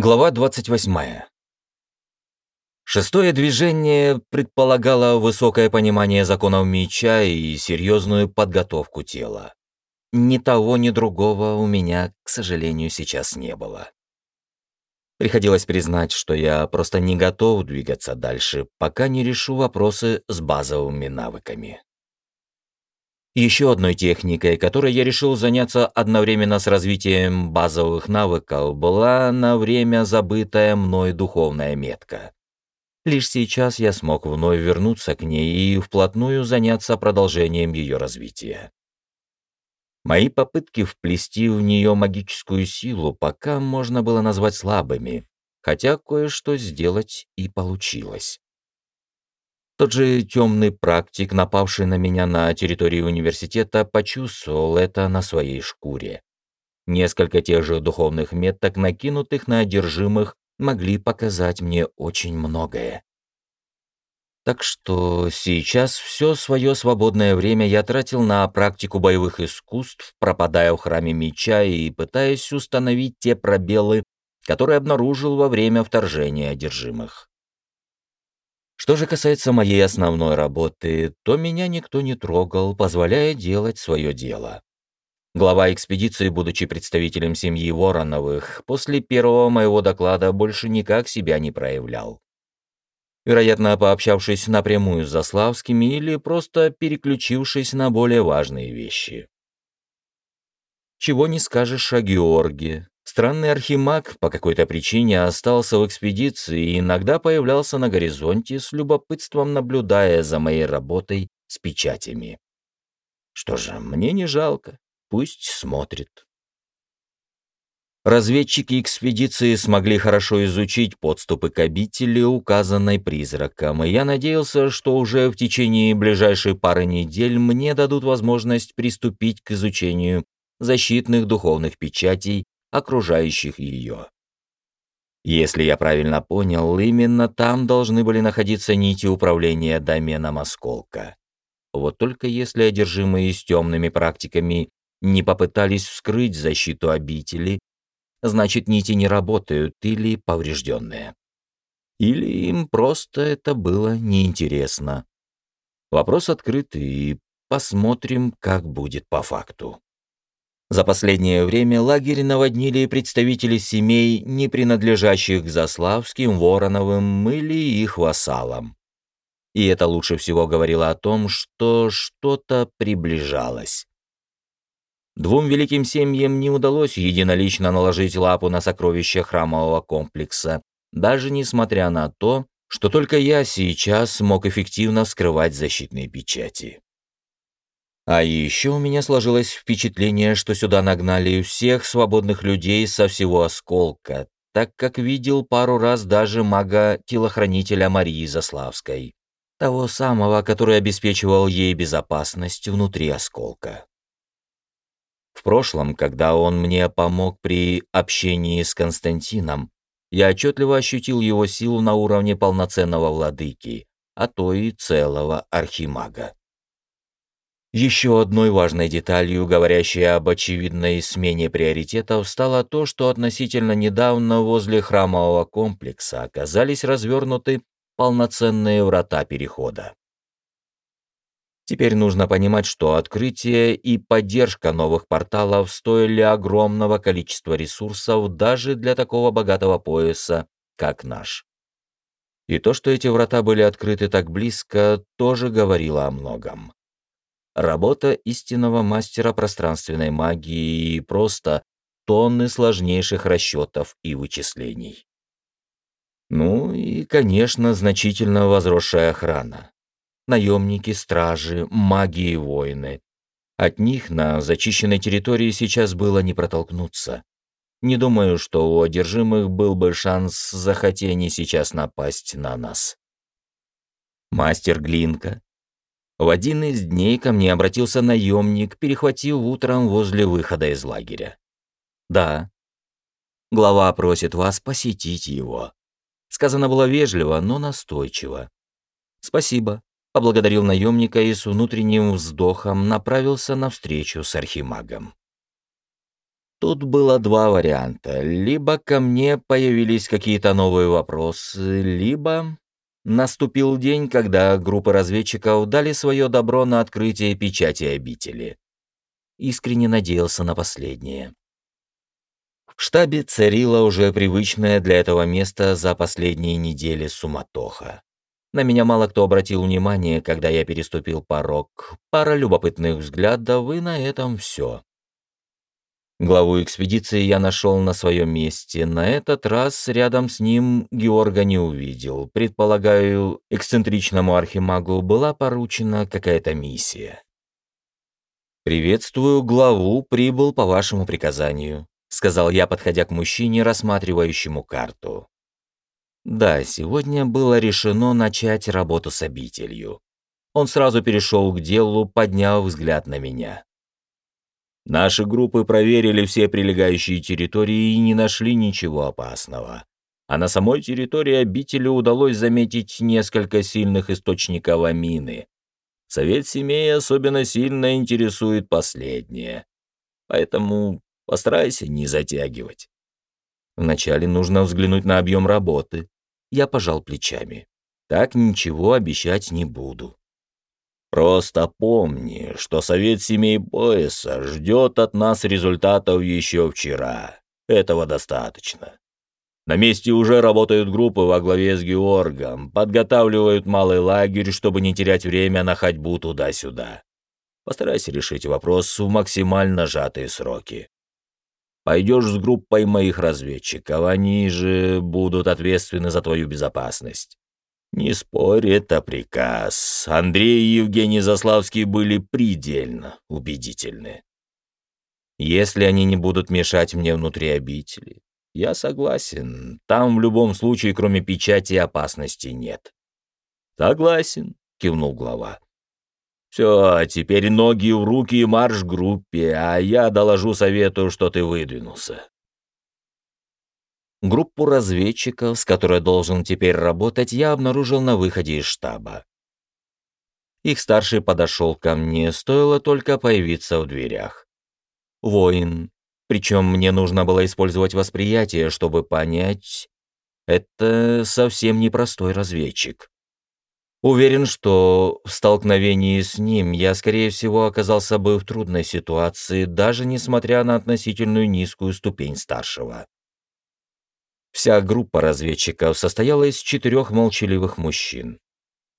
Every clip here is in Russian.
Глава 28. Шестое движение предполагало высокое понимание законов меча и серьезную подготовку тела. Ни того, ни другого у меня, к сожалению, сейчас не было. Приходилось признать, что я просто не готов двигаться дальше, пока не решу вопросы с базовыми навыками. Еще одной техникой, которой я решил заняться одновременно с развитием базовых навыков, была на время забытая мной духовная метка. Лишь сейчас я смог вновь вернуться к ней и вплотную заняться продолжением ее развития. Мои попытки вплести в нее магическую силу пока можно было назвать слабыми, хотя кое-что сделать и получилось. Тот же темный практик, напавший на меня на территории университета, почувствовал это на своей шкуре. Несколько тех же духовных меток, накинутых на одержимых, могли показать мне очень многое. Так что сейчас все свое свободное время я тратил на практику боевых искусств, пропадая в храме меча и пытаясь установить те пробелы, которые обнаружил во время вторжения одержимых. Что же касается моей основной работы, то меня никто не трогал, позволяя делать свое дело. Глава экспедиции, будучи представителем семьи Вороновых, после первого моего доклада больше никак себя не проявлял. Вероятно, пообщавшись напрямую с Заславскими или просто переключившись на более важные вещи. Чего не скажешь о Георге, Странный архимаг по какой-то причине остался в экспедиции и иногда появлялся на горизонте с любопытством, наблюдая за моей работой с печатями. Что же, мне не жалко, пусть смотрит. Разведчики экспедиции смогли хорошо изучить подступы к обители, указанной призраком, и я надеялся, что уже в течение ближайшей пары недель мне дадут возможность приступить к изучению защитных духовных печатей окружающих ее. Если я правильно понял, именно там должны были находиться нити управления доменом осколка. Вот только если одержимые с темными практиками не попытались вскрыть защиту обители, значит нити не работают или поврежденные. Или им просто это было неинтересно. Вопрос открытый, и посмотрим, как будет по факту. За последнее время лагерь наводнили представители семей, не принадлежащих к Заславским, Вороновым или их вассалам. И это лучше всего говорило о том, что что-то приближалось. Двум великим семьям не удалось единолично наложить лапу на сокровища храмового комплекса, даже несмотря на то, что только я сейчас мог эффективно вскрывать защитные печати. А еще у меня сложилось впечатление, что сюда нагнали всех свободных людей со всего осколка, так как видел пару раз даже мага-телохранителя Марии Заславской, того самого, который обеспечивал ей безопасность внутри осколка. В прошлом, когда он мне помог при общении с Константином, я отчетливо ощутил его силу на уровне полноценного владыки, а то и целого архимага. Еще одной важной деталью, говорящей об очевидной смене приоритетов, стало то, что относительно недавно возле храмового комплекса оказались развернуты полноценные врата перехода. Теперь нужно понимать, что открытие и поддержка новых порталов стоили огромного количества ресурсов даже для такого богатого пояса, как наш. И то, что эти врата были открыты так близко, тоже говорило о многом работа истинного мастера пространственной магии и просто тонны сложнейших расчетов и вычислений. Ну и, конечно, значительно возросшая охрана. Наемники, стражи, маги и воины. От них на зачищенной территории сейчас было не протолкнуться. Не думаю, что у одержимых был бы шанс захотя они сейчас напасть на нас. Мастер Глинка, в один из дней ко мне обратился наемник, перехватив утром возле выхода из лагеря. «Да. Глава просит вас посетить его». Сказано было вежливо, но настойчиво. «Спасибо», — поблагодарил наемника и с внутренним вздохом направился навстречу с архимагом. Тут было два варианта. Либо ко мне появились какие-то новые вопросы, либо наступил день, когда группа разведчиков дали свое добро на открытие печати обители. Искренне надеялся на последнее. В штабе царила уже привычная для этого места за последние недели суматоха. На меня мало кто обратил внимание, когда я переступил порог. Пара любопытных взглядов, и на этом все. Главу экспедиции я нашел на своем месте. На этот раз рядом с ним Георга не увидел. Предполагаю, эксцентричному архимагу была поручена какая-то миссия. «Приветствую главу, прибыл по вашему приказанию», — сказал я, подходя к мужчине, рассматривающему карту. Да, сегодня было решено начать работу с обителью. Он сразу перешел к делу, подняв взгляд на меня. Наши группы проверили все прилегающие территории и не нашли ничего опасного. А на самой территории обители удалось заметить несколько сильных источников амины. Совет семей особенно сильно интересует последнее. Поэтому постарайся не затягивать. Вначале нужно взглянуть на объем работы. Я пожал плечами. Так ничего обещать не буду. Просто помни, что Совет Семей Пояса ждет от нас результатов еще вчера. Этого достаточно. На месте уже работают группы во главе с Георгом, подготавливают малый лагерь, чтобы не терять время на ходьбу туда-сюда. Постарайся решить вопрос в максимально сжатые сроки. Пойдешь с группой моих разведчиков, они же будут ответственны за твою безопасность. Не спорь, это приказ. Андрей и Евгений Заславский были предельно убедительны. Если они не будут мешать мне внутри обители, я согласен. Там в любом случае, кроме печати, опасности нет. Согласен, кивнул глава. Все, теперь ноги в руки и марш группе, а я доложу совету, что ты выдвинулся. Группу разведчиков, с которой должен теперь работать, я обнаружил на выходе из штаба. Их старший подошел ко мне, стоило только появиться в дверях. Воин. Причем мне нужно было использовать восприятие, чтобы понять, это совсем непростой разведчик. Уверен, что в столкновении с ним я, скорее всего, оказался бы в трудной ситуации, даже несмотря на относительную низкую ступень старшего. Вся группа разведчиков состояла из четырех молчаливых мужчин.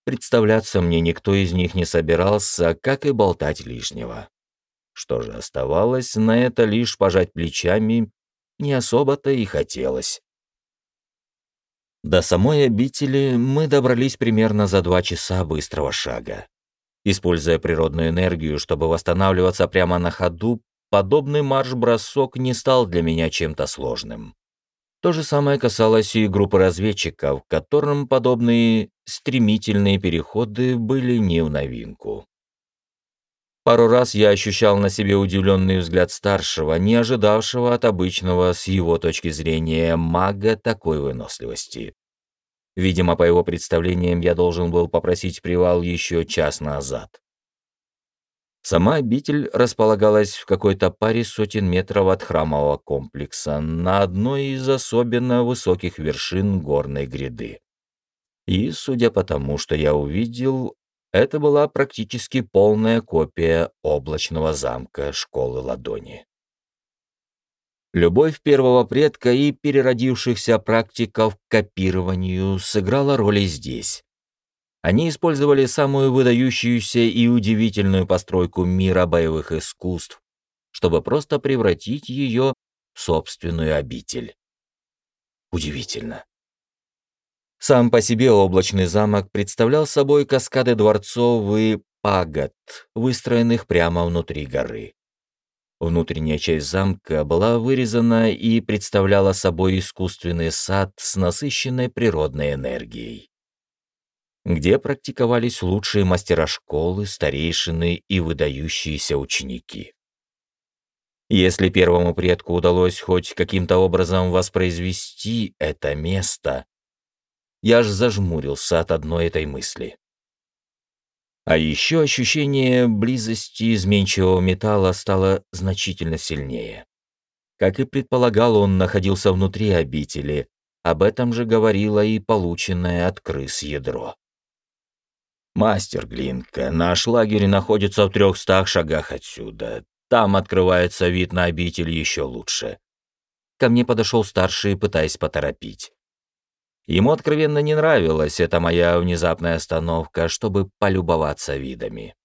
Представляться мне никто из них не собирался, как и болтать лишнего. Что же оставалось, на это лишь пожать плечами, не особо-то и хотелось. До самой обители мы добрались примерно за два часа быстрого шага. Используя природную энергию, чтобы восстанавливаться прямо на ходу, подобный марш-бросок не стал для меня чем-то сложным. То же самое касалось и группы разведчиков, которым подобные стремительные переходы были не в новинку. Пару раз я ощущал на себе удивленный взгляд старшего, не ожидавшего от обычного, с его точки зрения, мага такой выносливости. Видимо, по его представлениям, я должен был попросить привал еще час назад. Сама обитель располагалась в какой-то паре сотен метров от храмового комплекса на одной из особенно высоких вершин горной гряды. И, судя по тому, что я увидел, это была практически полная копия облачного замка школы ладони. Любовь первого предка и переродившихся практиков к копированию сыграла роль и здесь. Они использовали самую выдающуюся и удивительную постройку мира боевых искусств, чтобы просто превратить ее в собственную обитель. Удивительно. Сам по себе облачный замок представлял собой каскады дворцов и пагод, выстроенных прямо внутри горы. Внутренняя часть замка была вырезана и представляла собой искусственный сад с насыщенной природной энергией где практиковались лучшие мастера школы, старейшины и выдающиеся ученики. Если первому предку удалось хоть каким-то образом воспроизвести это место, я аж зажмурился от одной этой мысли. А еще ощущение близости изменчивого металла стало значительно сильнее. Как и предполагал, он находился внутри обители. Об этом же говорило и полученное от крыс ядро. «Мастер Глинка, наш лагерь находится в трехстах шагах отсюда. Там открывается вид на обитель еще лучше». Ко мне подошел старший, пытаясь поторопить. Ему откровенно не нравилась эта моя внезапная остановка, чтобы полюбоваться видами.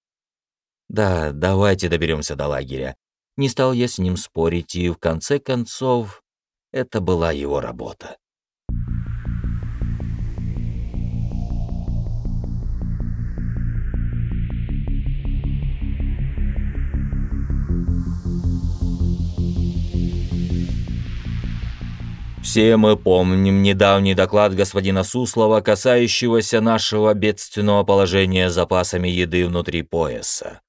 «Да, давайте доберемся до лагеря». Не стал я с ним спорить, и в конце концов, это была его работа. Все мы помним недавний доклад господина Суслова, касающегося нашего бедственного положения с запасами еды внутри пояса.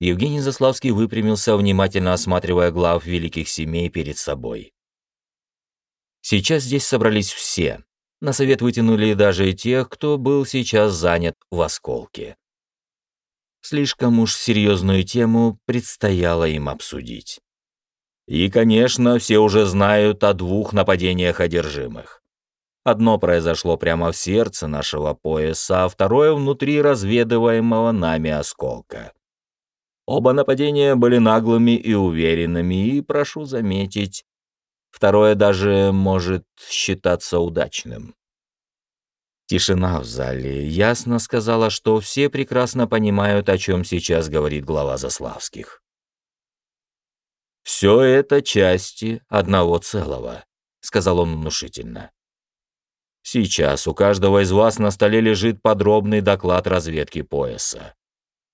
Евгений Заславский выпрямился, внимательно осматривая глав великих семей перед собой. Сейчас здесь собрались все. На совет вытянули даже и тех, кто был сейчас занят в осколке. Слишком уж серьезную тему предстояло им обсудить. И, конечно, все уже знают о двух нападениях одержимых. Одно произошло прямо в сердце нашего пояса, а второе внутри разведываемого нами осколка. Оба нападения были наглыми и уверенными, и, прошу заметить, второе даже может считаться удачным. Тишина в зале ясно сказала, что все прекрасно понимают, о чем сейчас говорит глава Заславских. «Все это части одного целого», — сказал он внушительно. «Сейчас у каждого из вас на столе лежит подробный доклад разведки пояса.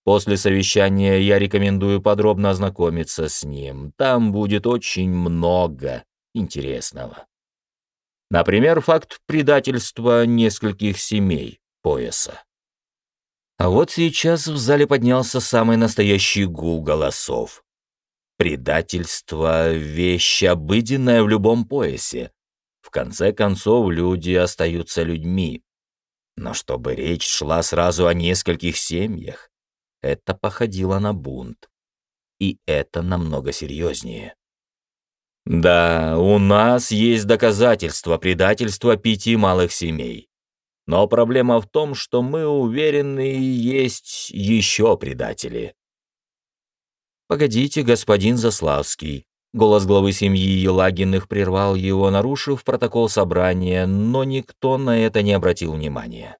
После совещания я рекомендую подробно ознакомиться с ним. Там будет очень много интересного. Например, факт предательства нескольких семей пояса. А вот сейчас в зале поднялся самый настоящий гул голосов. Предательство — вещь обыденная в любом поясе. В конце концов, люди остаются людьми. Но чтобы речь шла сразу о нескольких семьях, это походило на бунт. И это намного серьезнее. Да, у нас есть доказательства предательства пяти малых семей. Но проблема в том, что мы уверены, есть еще предатели. «Погодите, господин Заславский». Голос главы семьи Елагиных прервал его, нарушив протокол собрания, но никто на это не обратил внимания.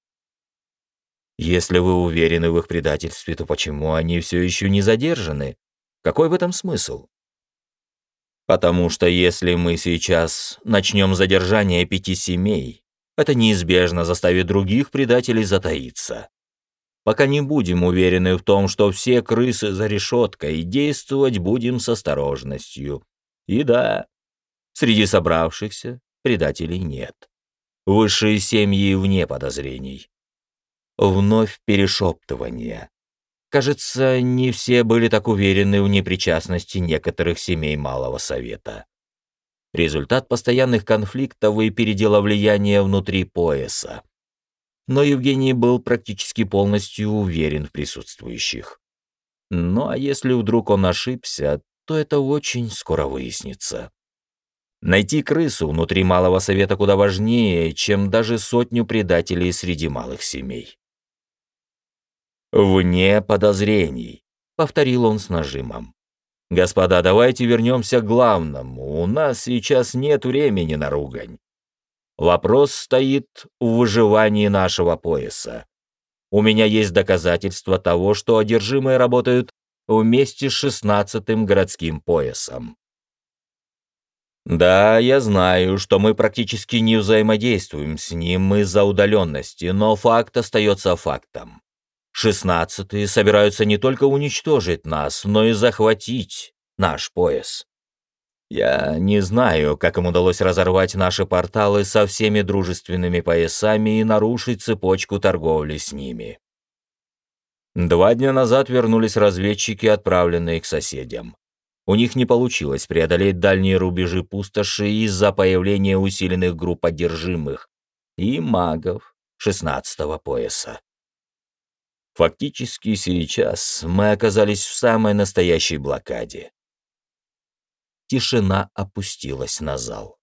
«Если вы уверены в их предательстве, то почему они все еще не задержаны? Какой в этом смысл?» «Потому что если мы сейчас начнем задержание пяти семей, это неизбежно заставит других предателей затаиться пока не будем уверены в том, что все крысы за решеткой, действовать будем с осторожностью. И да, среди собравшихся предателей нет. Высшие семьи вне подозрений. Вновь перешептывание. Кажется, не все были так уверены в непричастности некоторых семей Малого Совета. Результат постоянных конфликтов и передела влияния внутри пояса но Евгений был практически полностью уверен в присутствующих. Ну а если вдруг он ошибся, то это очень скоро выяснится. Найти крысу внутри малого совета куда важнее, чем даже сотню предателей среди малых семей. «Вне подозрений», — повторил он с нажимом. «Господа, давайте вернемся к главному. У нас сейчас нет времени на ругань. Вопрос стоит в выживании нашего пояса. У меня есть доказательства того, что одержимые работают вместе с шестнадцатым городским поясом. Да, я знаю, что мы практически не взаимодействуем с ним из-за удаленности, но факт остается фактом. Шестнадцатые собираются не только уничтожить нас, но и захватить наш пояс. Я не знаю, как им удалось разорвать наши порталы со всеми дружественными поясами и нарушить цепочку торговли с ними. Два дня назад вернулись разведчики, отправленные к соседям. У них не получилось преодолеть дальние рубежи пустоши из-за появления усиленных групп одержимых и магов 16-го пояса. Фактически сейчас мы оказались в самой настоящей блокаде. Тишина опустилась на зал.